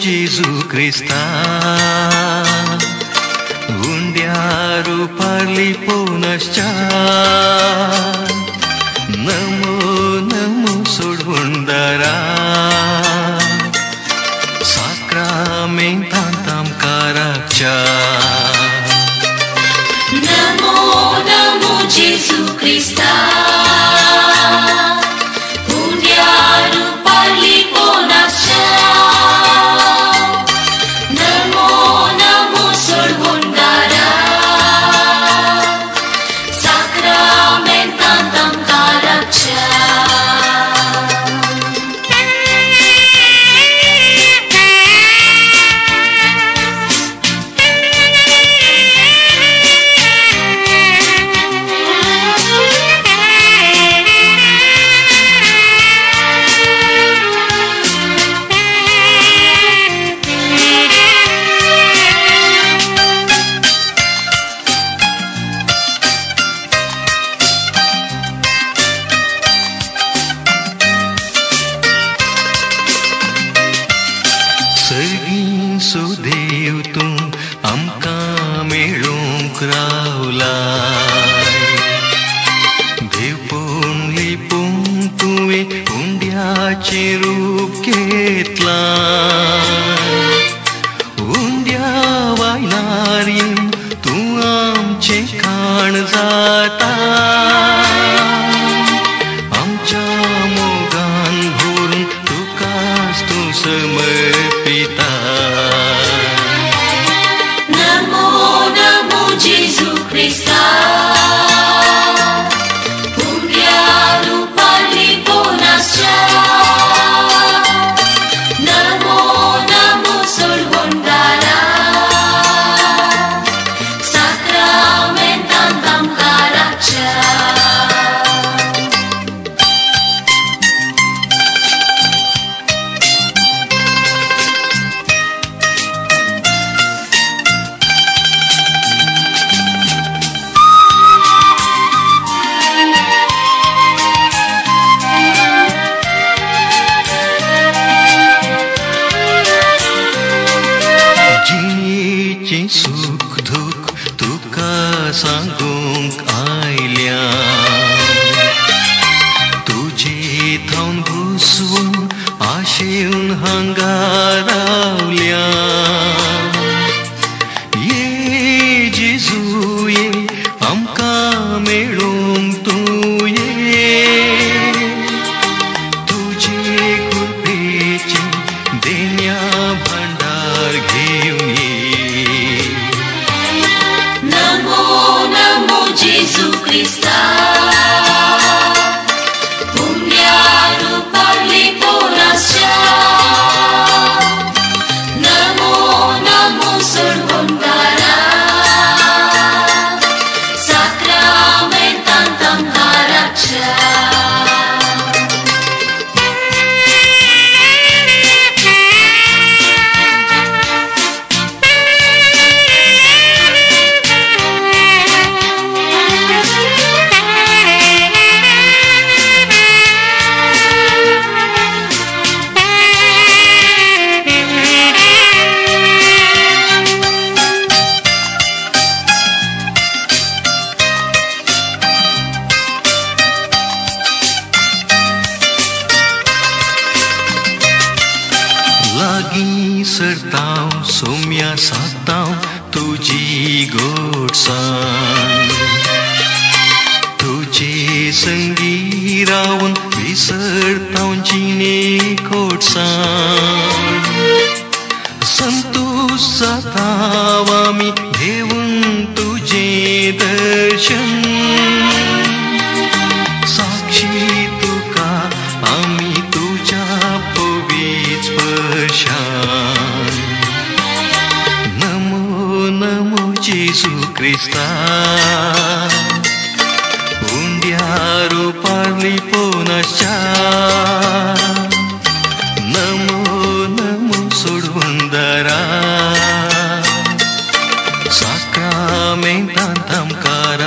جیزو خریست گونڈیا روپلی پونش نمو نمو سڑ ساکرام تم کا رکشا جیزو خریتا دے تمک ملوک راؤ دن لپ تر رو ساتی گوڑ سا تھی سنگی راؤنس جی نی گوٹ سان سنت جاتا دھون تجے درشن ساشی تک ہم شا پونڈیا روپ لیپ نشا نمو نمو سندر سکرام کر